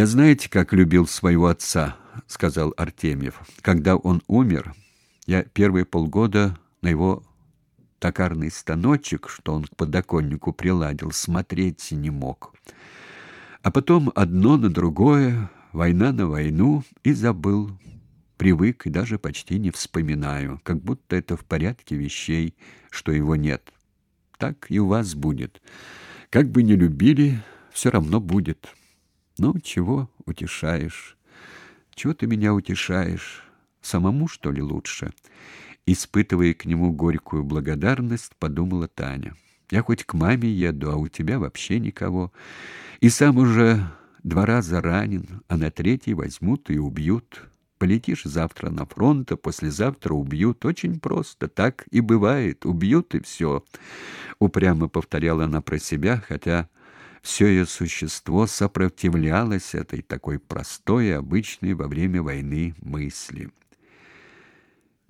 «Я знаете, как любил своего отца», — сказал Артемьев. «Когда он умер, я первые полгода на его токарный станочек, что он к подоконнику приладил, смотреть не мог. А потом одно на другое, война на войну, и забыл, привык и даже почти не вспоминаю, как будто это в порядке вещей, что его нет. Так и у вас будет. Как бы ни любили, все равно будет». Ну, чего утешаешь? Чего ты меня утешаешь? Самому, что ли, лучше? Испытывая к нему горькую благодарность, подумала Таня. Я хоть к маме еду, а у тебя вообще никого. И сам уже два раза ранен, а на третий возьмут и убьют. Полетишь завтра на фронт, а послезавтра убьют. Очень просто, так и бывает. Убьют и все. Упрямо повторяла она про себя, хотя все ее существо сопротивлялось этой такой простой и обычной во время войны мысли.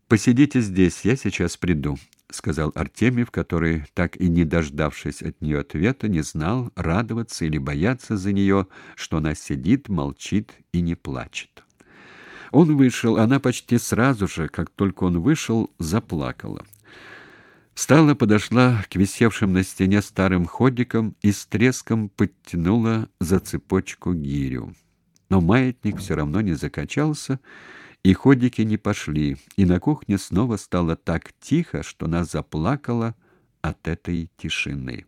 Посидите здесь, я сейчас приду, сказал Артемьев, который, так и не дождавшись от нее ответа, не знал, радоваться или бояться за нее, что она сидит, молчит и не плачет. Он вышел, она почти сразу же, как только он вышел, заплакала. Встала, подошла к висевшим на стене старым ходикам и с треском подтянула за цепочку гирю. Но маятник все равно не закачался, и ходики не пошли, и на кухне снова стало так тихо, что она заплакала от этой тишины.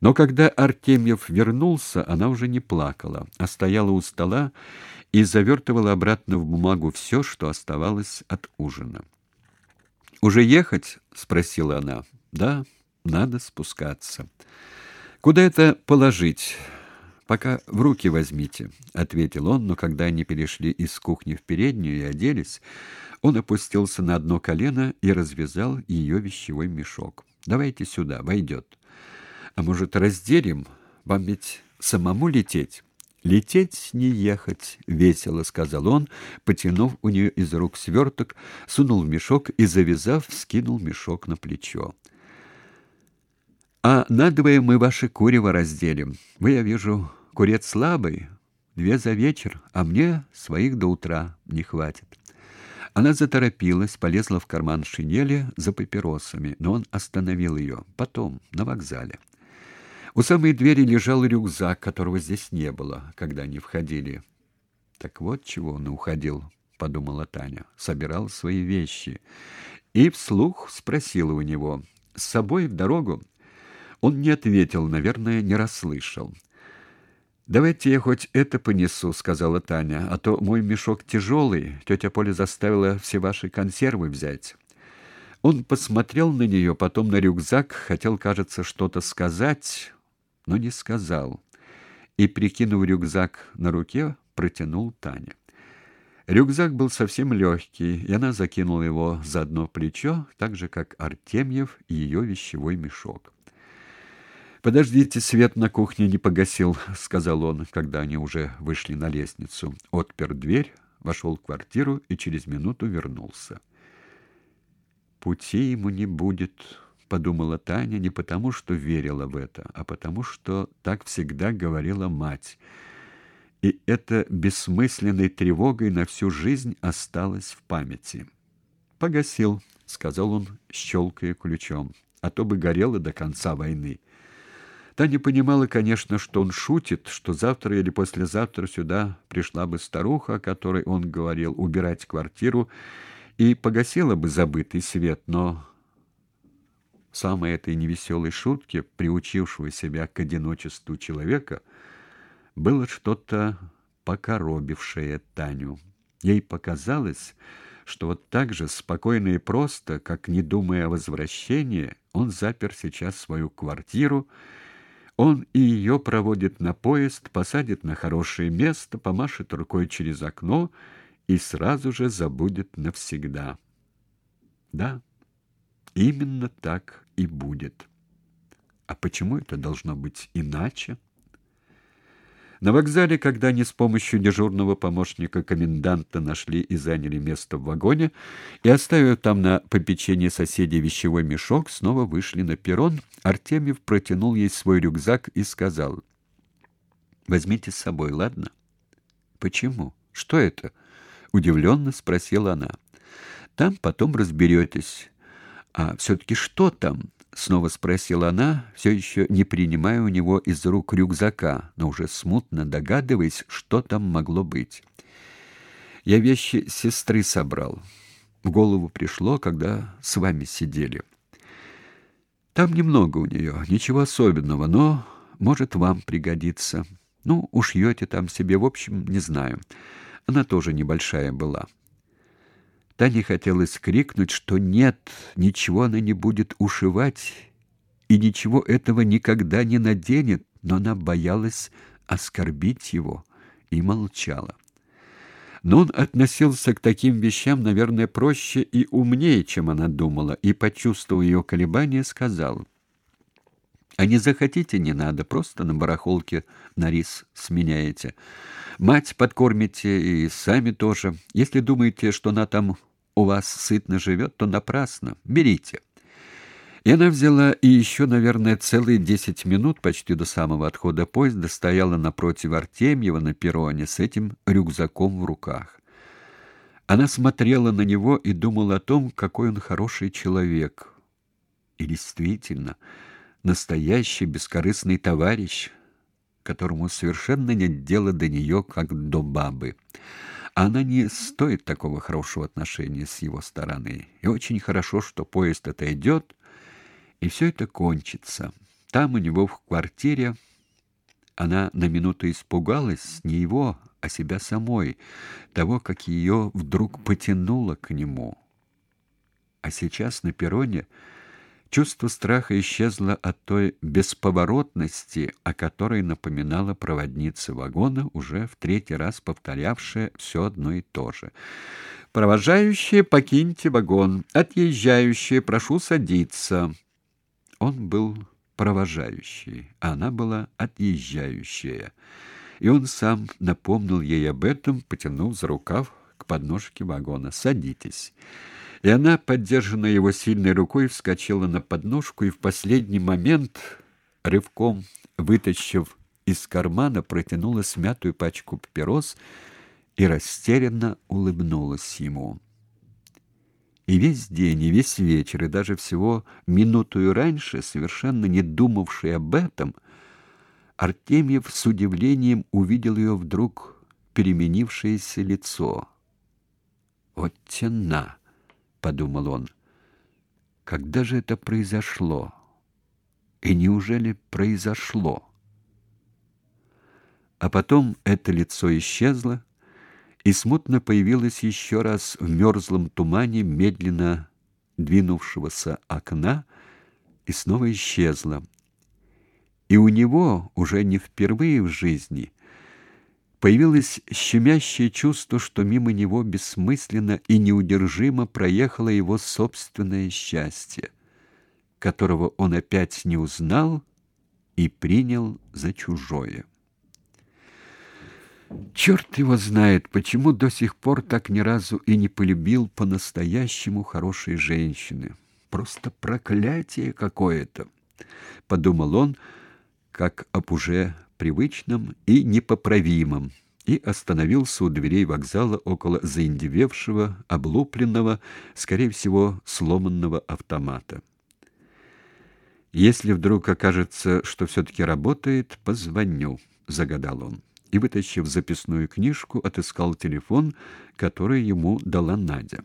Но когда Артемьев вернулся, она уже не плакала, а стояла у стола и завертывала обратно в бумагу все, что оставалось от ужина. Уже ехать, спросила она. Да, надо спускаться. Куда это положить? Пока в руки возьмите, ответил он, но когда они перешли из кухни в переднюю и оделись, он опустился на одно колено и развязал ее вещевой мешок. Давайте сюда, войдет. А может, разделим? Вам ведь самому лететь? Лететь не ехать, весело сказал он, потянув у нее из рук сверток, сунул в мешок и завязав, скинул мешок на плечо. А надвое мы ваши курево разделим. Вы, я вижу, курец слабый, две за вечер, а мне своих до утра не хватит. Она заторопилась, полезла в карман шинели за папиросами, но он остановил ее. Потом, на вокзале. У самой двери лежал рюкзак, которого здесь не было, когда они входили. Так вот чего он уходил, подумала Таня. Собирал свои вещи и вслух спросила у него: "С собой в дорогу?" Он не ответил, наверное, не расслышал. Давайте я хоть это понесу, сказала Таня, а то мой мешок тяжелый. Тетя Поля заставила все ваши консервы взять. Он посмотрел на нее, потом на рюкзак, хотел, кажется, что-то сказать, но не сказал, и, прикинув рюкзак на руке, протянул Тане. Рюкзак был совсем легкий, и она закинула его за одно плечо, так же, как Артемьев и ее вещевой мешок. «Подождите, свет на кухне не погасил», — сказал он, когда они уже вышли на лестницу. Отпер дверь, вошел в квартиру и через минуту вернулся. «Пути ему не будет», подумала Таня не потому, что верила в это, а потому, что так всегда говорила мать. И это бессмысленной тревогой на всю жизнь осталось в памяти. Погасил, сказал он, щелкая ключом, а то бы горело до конца войны. Таня понимала, конечно, что он шутит, что завтра или послезавтра сюда пришла бы старуха, о которой он говорил, убирать квартиру, и погасила бы забытый свет, но самой этой невеселой шутке, приучившего себя к одиночеству человека, было что-то покоробившее Таню. Ей показалось, что вот так же спокойно и просто, как не думая о возвращении, он запер сейчас свою квартиру, он и ее проводит на поезд, посадит на хорошее место, помашет рукой через окно и сразу же забудет навсегда. Да, Именно так и будет. А почему это должно быть иначе? На вокзале, когда они с помощью дежурного помощника коменданта нашли и заняли место в вагоне, и оставив там на попечение соседей вещевой мешок, снова вышли на перрон, Артемьев протянул ей свой рюкзак и сказал: "Возьмите с собой, ладно?" Почему? Что это? удивленно спросила она. Там потом разберетесь. А все таки что там? снова спросила она, все еще не принимая у него из рук рюкзака, но уже смутно догадываясь, что там могло быть. Я вещи сестры собрал. В голову пришло, когда с вами сидели. Там немного у нее, ничего особенного, но может вам пригодиться. Ну, ушьете там себе, в общем, не знаю. Она тоже небольшая была. Тане хотелось крикнуть, что нет, ничего она не будет ушивать и ничего этого никогда не наденет, но она боялась оскорбить его и молчала. Но он относился к таким вещам, наверное, проще и умнее, чем она думала, и, почувствовав ее колебания, сказал: "А не захотите, не надо, просто на барахолке на рис сменяете. Мать подкормите и сами тоже. Если думаете, что она там у вас сытно живет, то напрасно. Берите. И она взяла и еще, наверное, целые десять минут, почти до самого отхода поезда, стояла напротив Артемьева на перроне с этим рюкзаком в руках. Она смотрела на него и думала о том, какой он хороший человек. И действительно, настоящий бескорыстный товарищ, которому совершенно нет дела до нее, как до бабы. Она не стоит такого хорошего отношения с его стороны. И очень хорошо, что поезд отойдет, и все это кончится. Там у него в квартире она на минуту испугалась не его, а себя самой, того, как ее вдруг потянуло к нему. А сейчас на перроне Чувство страха исчезло от той бесповоротности, о которой напоминала проводница вагона, уже в третий раз повторявшая все одно и то же. «Провожающие, покиньте вагон. Отъезжающие, прошу садиться». Он был провожающий, а она была отъезжающая. И он сам напомнил ей об этом, потянув за рукав к подножке вагона. «Садитесь». И она, поддержанная его сильной рукой, вскочила на подножку и в последний момент, рывком вытащив из кармана, протянула смятую пачку папирос и растерянно улыбнулась ему. И весь день, и весь вечер, и даже всего минуту раньше, совершенно не думавший об этом, Артемьев с удивлением увидел ее вдруг переменившееся лицо. Вот тена! Подумал он. Когда же это произошло? И неужели произошло? А потом это лицо исчезло, и смутно появилось еще раз в мерзлом тумане медленно двинувшегося окна, и снова исчезло. И у него уже не впервые в жизни Появилось щемящее чувство, что мимо него бессмысленно и неудержимо проехало его собственное счастье, которого он опять не узнал и принял за чужое. Черт его знает, почему до сих пор так ни разу и не полюбил по-настоящему хорошей женщины. Просто проклятие какое-то, подумал он, как об уже привычном и непоправимом, и остановился у дверей вокзала около заиндевевшего, облупленного, скорее всего, сломанного автомата. Если вдруг окажется, что все таки работает, позвоню, загадал он. И вытащив записную книжку, отыскал телефон, который ему дала Надя.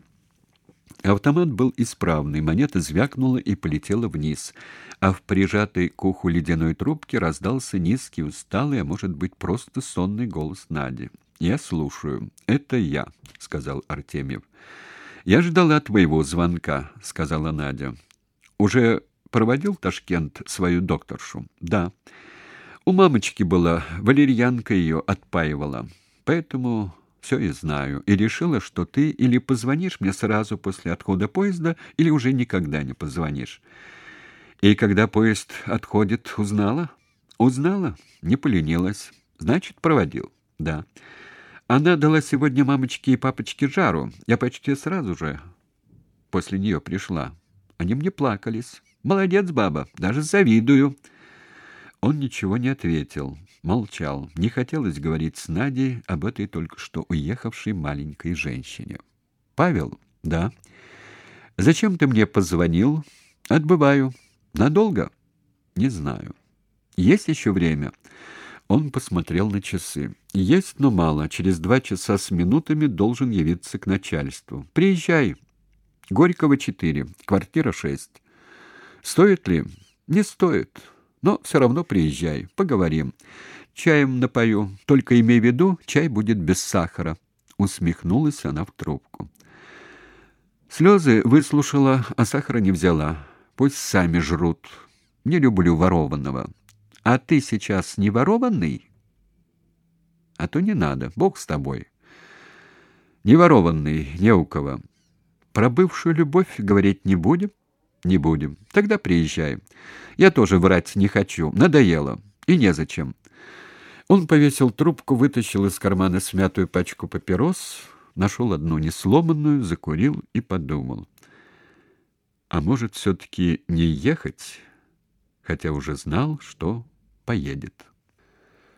Автомат был исправный, монета звякнула и полетела вниз, а в прижатой к уху ледяной трубке раздался низкий, усталый, а может быть, просто сонный голос Нади. «Я слушаю. Это я», — сказал Артемьев. «Я ждала твоего звонка», — сказала Надя. «Уже проводил Ташкент свою докторшу?» «Да. У мамочки была, валерьянка ее отпаивала. Поэтому все и знаю, и решила, что ты или позвонишь мне сразу после отхода поезда, или уже никогда не позвонишь. И когда поезд отходит, узнала? Узнала, не поленилась. Значит, проводил. Да. Она дала сегодня мамочке и папочке жару. Я почти сразу же после нее пришла. Они мне плакались. Молодец, баба, даже завидую. Он ничего не ответил. Молчал. Не хотелось говорить с Надей об этой только что уехавшей маленькой женщине. Павел? Да. Зачем ты мне позвонил? Отбываю. Надолго? Не знаю. Есть еще время. Он посмотрел на часы. Есть, но мало. Через два часа с минутами должен явиться к начальству. Приезжай. Горького 4, квартира 6. Стоит ли? Не стоит. Но все равно приезжай, поговорим. Чаем напою. Только имей в виду, чай будет без сахара. Усмехнулась она в трубку. Слезы выслушала, а сахара не взяла. Пусть сами жрут. Не люблю ворованного. А ты сейчас не ворованный? А то не надо, Бог с тобой. Не ворованный, не у кого. Про бывшую любовь говорить не будем? Не будем. Тогда приезжай. Я тоже врать не хочу. Надоело. И незачем. Он повесил трубку, вытащил из кармана смятую пачку папирос, нашел одну несломанную, закурил и подумал. А может, все-таки не ехать, хотя уже знал, что поедет.